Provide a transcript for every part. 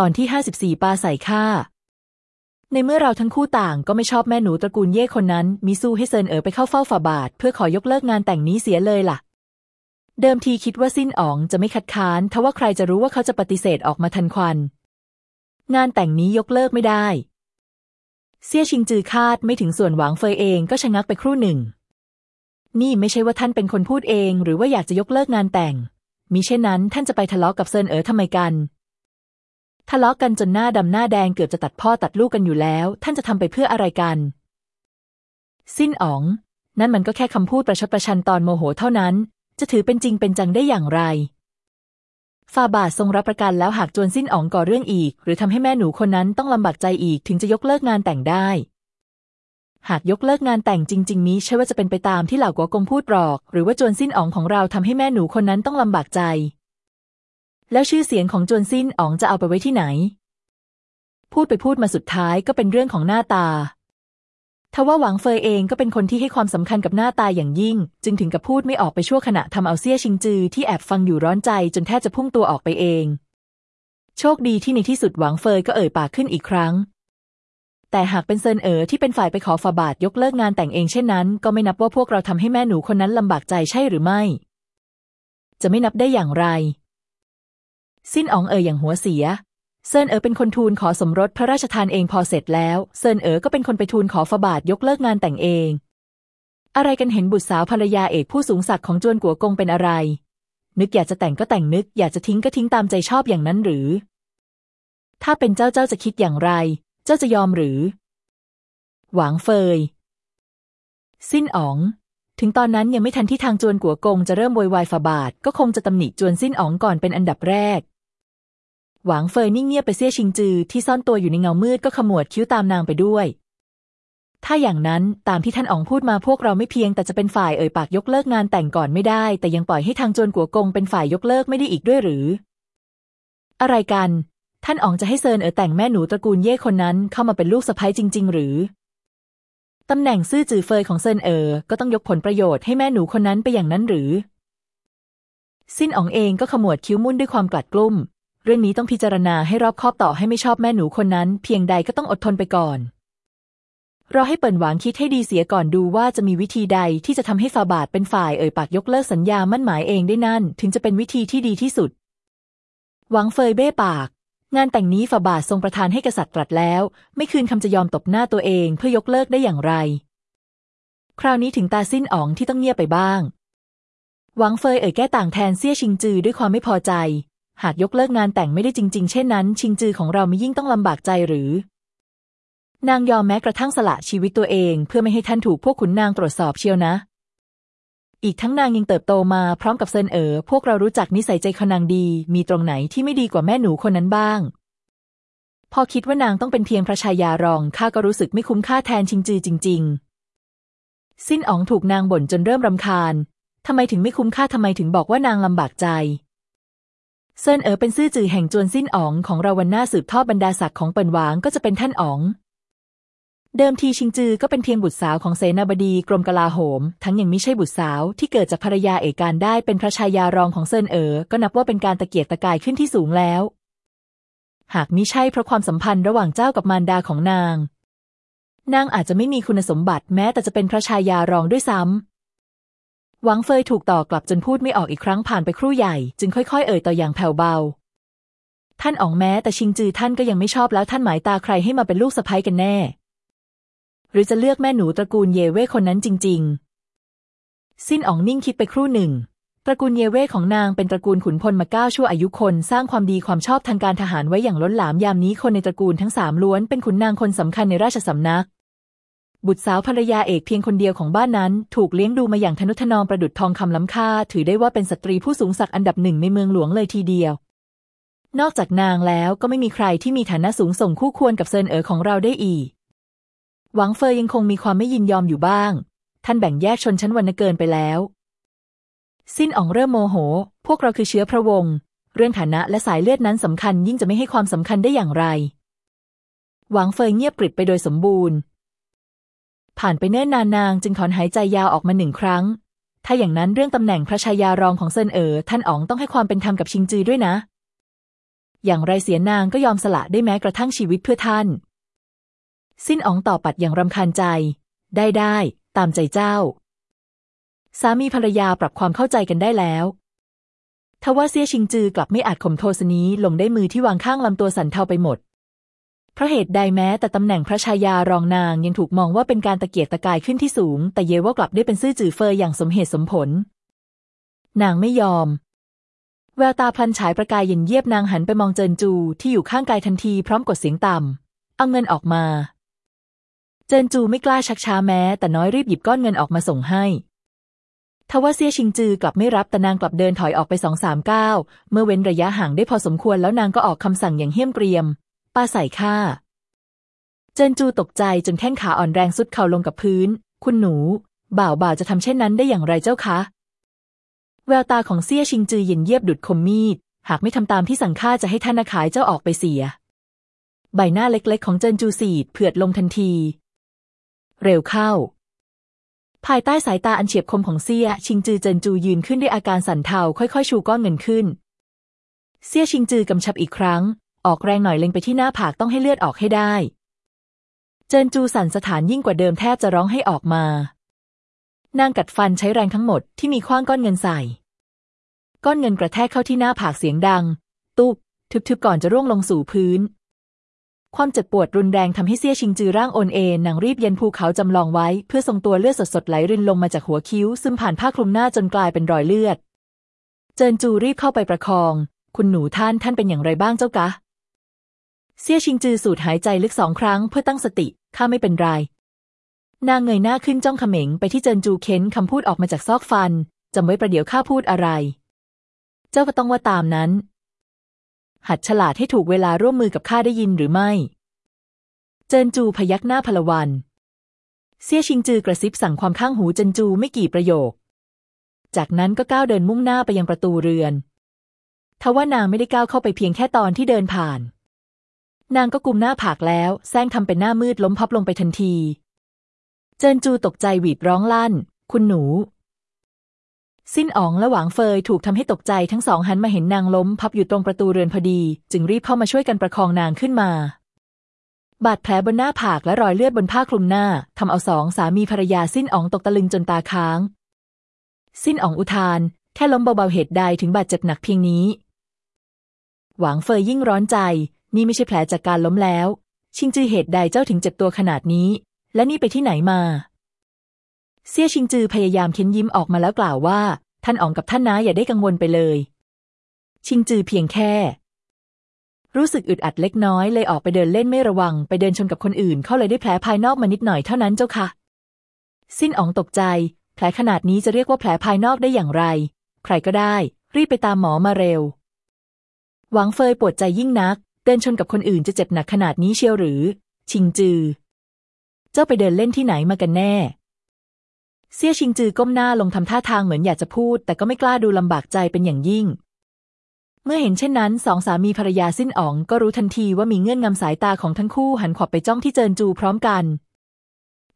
ตอนที่ห้าสิบสี่ปาใส่ข้าในเมื่อเราทั้งคู่ต่างก็ไม่ชอบแม่หนูตระกูลเย่คนนั้น มิสู้ให้เซินเอ๋อไปเข้าเฝ้าฝ่าบาท เพื่อขอยกเลิกงานแต่งนี้เสียเลยล่ะ เดิมทีคิดว่าสิ้นอ๋องจะไม่คัดค้านทว่าใครจะรู้ว่าเขาจะปฏิเสธออกมาทันควัน งานแต่งนี้ยกเลิกไม่ได้เซี่ยชิงจือคาดไม่ถึงส่วนหวังเฟยเองก็ชะงักไปครู่หนึ่ง นี่ไม่ใช่ว่าท่านเป็นคนพูดเอง หรือว่าอยากจะยกเลิกงานแต่งมิเช่นนั้นท่านจะไปทะเลาะกับเซินเอ๋อทำไมกัน ทะเลาะกันจนหน้าดำหน้าแดงเกือบจะตัดพ่อตัดลูกกันอยู่แล้ว ท่านจะทำไปเพื่ออะไรกัน สิ้นอ๋อง นั่นมันก็แค่คำพูดประชดประชันตอนโมโหเท่านั้น จะถือเป็นจริงเป็นจังได้อย่างไรฟาบาททรงรับประกันแล้วหากจวนสิ้นอ๋องก่อเรื่องอีก หรือทำให้แม่หนูคนนั้นต้องลำบากใจอีกถึงจะยกเลิกงานแต่งได้ หากยกเลิกงานแต่งจริง ๆ นี้ใช่ว่าจะเป็นไปตามที่เหล่ากัวกงพูดหรอก หรือว่าจวนสิ้นอ๋องของเราทำให้แม่หนูคนนั้นต้องลำบากใจ แล้วชื่อเสียงของจวนสิ้นอ๋องจะเอาไปไว้ที่ไหน พูดไปพูดมาสุดท้ายก็เป็นเรื่องของหน้าตาทว่าหวังเฟยเองก็เป็นคนที่ให้ความสำคัญกับหน้าตาอย่างยิ่ง จึงถึงกับพูดไม่ออกไปชั่วขณะทำเอาเซี่ยชิงจือที่แอบฟังอยู่ร้อนใจจนแทบจะพุ่งตัวออกไปเอง โชคดีที่ในที่สุดหวังเฟยก็เอ่ยปากขึ้นอีกครั้ง แต่หากเป็นเซินเอ๋อที่เป็นฝ่ายไปขอฝาบาทยกเลิกงานแต่งเองเช่นนั้น ก็ไม่นับว่าพวกเราทำให้แม่หนูคนนั้นลำบากใจใช่หรือไม่ จะไม่นับได้อย่างไร สิ้นอ๋องเอ๋ยอย่างหัวเสียเซินเอ๋อเป็นคนทูลขอสมรสพระราชทานเองพอเสร็จแล้วเซินเอ๋อก็เป็นคนไปทูลขอฝาบาทยกเลิกงานแต่งเอง อะไรกันเห็นบุตรสาวภรรยาเอกผู้สูงศักดิ์ของจวนกัวกงเป็นอะไร นึกอยากจะแต่งก็แต่งนึกอยากจะทิ้งก็ทิ้งตามใจชอบอย่างนั้นหรือ ถ้าเป็นเจ้าเจ้าจะคิดอย่างไร เจ้าจะยอมหรือ หวางเฟย สิ้นอ๋อง ถึงตอนนั้นยังไม่ทันที่ทางจวนกัวกงจะเริ่มโวยวายฝาบาทก็คงจะตำหนิจวนสิ้นอ๋องก่อนเป็นอันดับแรก หวางเฟยนิ่งเงียบไปเสี้ยชิงจือที่ซ่อนตัวอยู่ในเงามืดก็ขมวดคิ้วตามนางไปด้วย ถ้าอย่างนั้นตามที่ท่านอ๋องพูดมาพวกเราไม่เพียงแต่จะเป็นฝ่ายเอ่ยปากยกเลิกงานแต่งก่อนไม่ได้ แต่ยังปล่อยให้ทางจวนกัวกงเป็นฝ่ายยกเลิกไม่ได้อีกด้วยหรือ อะไรกัน ท่านอ๋องจะให้เซินเอ๋อแต่งแม่หนูตระกูลเย่คนนั้นเข้ามาเป็นลูกสะใภ้จริง ๆ หรือตำแหน่งซื่อจือเฟยของเซินเอ๋อก็ต้องยกผลประโยชน์ให้แม่หนูคนนั้นไปอย่างนั้นหรือสิ้นอ๋องเองก็ขมวดคิ้วมุ่นด้วยความกลัดกลุ้ม เรื่องนี้ต้องพิจารณาให้รอบคอบต่อให้ไม่ชอบแม่หนูคนนั้น เพียงใดก็ต้องอดทนไปก่อนรอให้เปิ่นหวางคิดให้ดีเสียก่อนดูว่าจะมีวิธีใดที่จะทำให้ฟาบาทเป็นฝ่ายเอ่ยปากยกเลิกสัญญามั่นหมายเองได้นั่น ถึงจะเป็นวิธีที่ดีที่สุด หวังเฟยเบ้ปาก งานแต่งนี้ฟาบาททรงประทานให้กษัตริย์ตรัสแล้ว ไม่คืนคำจะยอมตบหน้าตัวเองเพื่อยกเลิกได้อย่างไร คราวนี้ถึงตาสิ้นอ๋องที่ต้องเงียบไปบ้าง หวังเฟยเอ่ยแก้ต่างแทนเซี่ยชิงจือด้วยความไม่พอใจ หากยกเลิกงานแต่งไม่ได้จริง ๆ เช่นนั้น ชิงจือของเราไม่ยิ่งต้องลำบากใจหรือ นางยอมแม้กระทั่งสละชีวิตตัวเอง เพื่อไม่ให้ท่านถูกพวกขุนนางตรวจสอบเชียวนะ อีกทั้งนางยังเติบโตมาพร้อมกับเซินเอ๋อพวกเรารู้จักนิสัยใจคนางดี มีตรงไหนที่ไม่ดีกว่าแม่หนูคนนั้นบ้าง พอคิดว่านางต้องเป็นเพียงพระชายารองข้าก็รู้สึกไม่คุ้มค่าแทนชิงจือจริง ๆ สิ้นอ๋องถูกนางบ่นจนเริ่มรำคาญทำไมถึงไม่คุ้มค่าทำไมถึงบอกว่านางลำบากใจ เซินเอ๋อเป็นซื่อจือแห่งจวนสิ้นอ๋องของเราวันหน้าสืบทอดบรรดาศักดิ์ของเปิ่นหวางก็จะเป็นท่านอ๋อง เดิมทีชิงจือก็เป็นเพียงบุตรสาวของเสนาบดีกรมกลาโหม ทั้งยังไม่ใช่บุตรสาวที่เกิดจากภรรยาเอกการได้เป็นพระชายารองของเซินเอ๋อก็นับว่าเป็นการตะเกียกตะกายขึ้นที่สูงแล้ว หากมิใช่เพราะความสัมพันธ์ระหว่างเจ้ากับมารดาของนาง นางอาจจะไม่มีคุณสมบัติแม้แต่จะเป็นพระชายารองด้วยซ้ำ หวังเฟยถูกต่อกลับจนพูดไม่ออกอีกครั้งผ่านไปครู่ใหญ่ จึงค่อยๆ เอ่ยต่ออย่างแผ่วเบา ท่านอ๋องแม้แต่ชิงจือท่านก็ยังไม่ชอบแล้วท่านหมายตาใครให้มาเป็นลูกสะใภ้กันแน่ หรือจะเลือกแม่หนูตระกูลเยเว่คนนั้นจริง ๆ สิ้นอ๋องนิ่งคิดไปครู่หนึ่งตระกูลเยเว่ของนางเป็นตระกูลขุนพลมาเก้าชั่วอายุคนสร้างความดีความชอบทางการทหารไว้อย่างล้นหลามยามนี้คนในตระกูลทั้งสามล้วนเป็นขุนนางคนสำคัญในราชสำนัก บุตรสาวภรรยาเอกเพียงคนเดียวของบ้านนั้น ถูกเลี้ยงดูมาอย่างทะนุถนอมประดุจทองคำล้ำค่า ถือได้ว่าเป็นสตรีผู้สูงศักดิ์อันดับหนึ่งในเมืองหลวงเลยทีเดียว นอกจากนางแล้วก็ไม่มีใครที่มีฐานะสูงส่งคู่ควรกับเซินเอ๋อของเราได้อีก หวังเฟยยังคงมีความไม่ยินยอมอยู่บ้าง ท่านแบ่งแยกชนชั้นวรรณะเกินไปแล้ว สิ้นอ๋องเริ่มโมโห พวกเราคือเชื้อพระวงศ์เรื่องฐานะและสายเลือดนั้นสำคัญยิ่งจะไม่ให้ความสำคัญได้อย่างไร หวังเฟยเงียบกริบไปโดยสมบูรณ์ ผ่านไปเนิ่นนานนางจึงถอนหายใจยาวออกมาหนึ่งครั้ง ถ้าอย่างนั้นเรื่องตำแหน่งพระชายารองของเซินเอ๋อท่านอ๋องต้องให้ความเป็นธรรมกับชิงจือด้วยนะ อย่างไรเสียนางก็ยอมสละได้แม้กระทั่งชีวิตเพื่อท่าน สิ้นอ๋องตอบปัดอย่างรำคาญใจ ได้ได้ตามใจเจ้า สามีภรรยาปรับความเข้าใจกันได้แล้วทว่าเซี่ยชิงจือกลับไม่อาจข่มโทสนี้ลงได้มือที่วางข้างลำตัวสันเทาไปหมด เพราะเหตุใดแม้แต่ตำแหน่งพระชายารองนางยังถูกมองว่าเป็นการตะเกียกตะกายขึ้นที่สูง แต่เยว่ากลับได้เป็นซื่อจื่อเฟยอย่างสมเหตุสมผล นางไม่ยอม แววตาพลันฉายประกายเย็นเยียบนางหันไปมองเจินจูที่อยู่ข้างกายทันทีพร้อมกดเสียงต่ำเอาเงินออกมา เจินจูไม่กล้าชักช้าแม้ แต่น้อยรีบหยิบก้อนเงินออกมาส่งให้ทว่าเซียชิงจือกลับไม่รับแต่นางกลับเดินถอยออกไปสองสามก้าวเมื่อเว้นระยะห่างได้พอสมควรแล้วนางก็ออกคำสั่งอย่างเหี้ยมเกรียม ปาใส่ข้า เจินจูตกใจจนแข้งขาอ่อนแรงสุดเข่าลงกับพื้น คุณหนู บ่าวบ่าวจะทำเช่นนั้นได้อย่างไรเจ้าคะ แววตาของเซี่ยชิงจือเย็นเยียบดุดคมมีด หากไม่ทำตามที่สั่งข้าจะให้ท่านนาขายเจ้าออกไปเสีย ใบหน้าเล็กๆ ของเจินจูสีดเผือดลงทันที เร็วเข้า ภายใต้สายตาอันเฉียบคมของเซี่ยชิงจือเจินจูยืนขึ้นด้วยอาการสั่นเทาค่อยๆ ชูก้อนเงินขึ้นเซี่ยชิงจือกำชับอีกครั้ง ออกแรงหน่อยเล็งไปที่หน้าผากต้องให้เลือดออกให้ได้ เจินจูสั่นสถานยิ่งกว่าเดิมแทบจะร้องให้ออกมา นางกัดฟันใช้แรงทั้งหมดที่มีคว้างก้อนเงินใส่ ก้อนเงินกระแทกเข้าที่หน้าผากเสียงดัง ตุ๊บทึบๆก่อนจะร่วงลงสู่พื้น ความเจ็บปวดรุนแรงทำให้เซี่ยชิงจือร่างโอนเอ็นนางรีบเย็นภูเขาจำลองไว้ เพื่อทรงตัวเลือดสดๆไหลรินลงมาจากหัวคิ้ว ซึ่งผ่านผ้าคลุมหน้าจนกลายเป็นรอยเลือด เจินจูรีบเข้าไปประคอง คุณหนูท่านท่านเป็นอย่างไรบ้างเจ้ากะ เซี่ยชิงจือสูดหายใจลึกสองครั้งเพื่อตั้งสติ ข้าไม่เป็นไร นางเงยหน้าขึ้นจ้องเขม็งไปที่เจินจูเค้นคำพูดออกมาจากซอกฟัน จำไว้ประเดี๋ยวข้าพูดอะไร เจ้าก็ต้องว่าตามนั้น หัดฉลาดให้ถูกเวลาร่วมมือกับข้าได้ยินหรือไม่ เจินจูพยักหน้าพลวัน เซี่ยชิงจือกระซิบสั่งความข้างหูเจินจูไม่กี่ประโยค จากนั้นก็ก้าวเดินมุ่งหน้าไปยังประตูเรือนทว่านางไม่ได้ก้าวเข้าไปเพียงแค่ตอนที่เดินผ่าน นางก็กุมหน้าผากแล้วแซงทำเป็นหน้ามืดล้มพับลงไปทันที เจินจูตกใจหวีดร้องลั่น คุณหนู สิ้นอ๋องและหวางเฟยถูกทำให้ตกใจทั้งสองหันมาเห็นนางล้มพับอยู่ตรงประตูเรือนพอดี จึงรีบเข้ามาช่วยกันประคองนางขึ้นมา บาดแผลบนหน้าผากและรอยเลือดบนผ้าคลุมหน้าทำเอาสองสามีภรรยาสิ้นอ๋องตกตะลึงจนตาค้าง สิ้นอ๋องอุทาน แค่ล้มเบาๆเหตุใดถึงบาดเจ็บหนักเพียงนี้ หวางเฟยยิ่งร้อนใจ นี่ไม่ใช่แผลจากการล้มแล้ว ชิงจือเหตุใดเจ้าถึงเจ็บตัวขนาดนี้ และนี่ไปที่ไหนมา เซี่ยชิงจือพยายามเค้นยิ้มออกมาแล้วกล่าวว่า ท่านอ๋องกับท่านน้าอย่าได้กังวลไปเลย ชิงจือเพียงแค่ รู้สึกอึดอัดเล็กน้อยเลยออกไปเดินเล่นไม่ระวัง ไปเดินชนกับคนอื่น เขาเลยได้แผลภายนอกมานิดหน่อยเท่านั้นเจ้าค่ะ สิ้นอ๋องตกใจ แผลขนาดนี้จะเรียกว่าแผลภายนอกได้อย่างไร ใครก็ได้ รีบไปตามหมอมาเร็วหวังเฟยปวดใจยิ่งนัก เดินชนกับคนอื่นจะเจ็บหนักขนาดนี้เชียวหรือ ชิงจือ เจ้าไปเดินเล่นที่ไหนมากันแน่ เซี่ยชิงจือก้มหน้าลงทำท่าทางเหมือนอยากจะพูด แต่ก็ไม่กล้าดูลำบากใจเป็นอย่างยิ่ง เมื่อเห็นเช่นนั้นสองสามีภรรยาสิ้นอ๋องก็รู้ทันทีว่ามีเงื่อนงำสายตาของทั้งคู่หันขวับไปจ้องที่เจินจูพร้อมกัน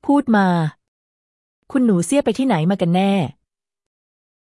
พูดมา คุณหนูเซี่ยไปที่ไหนมากันแน่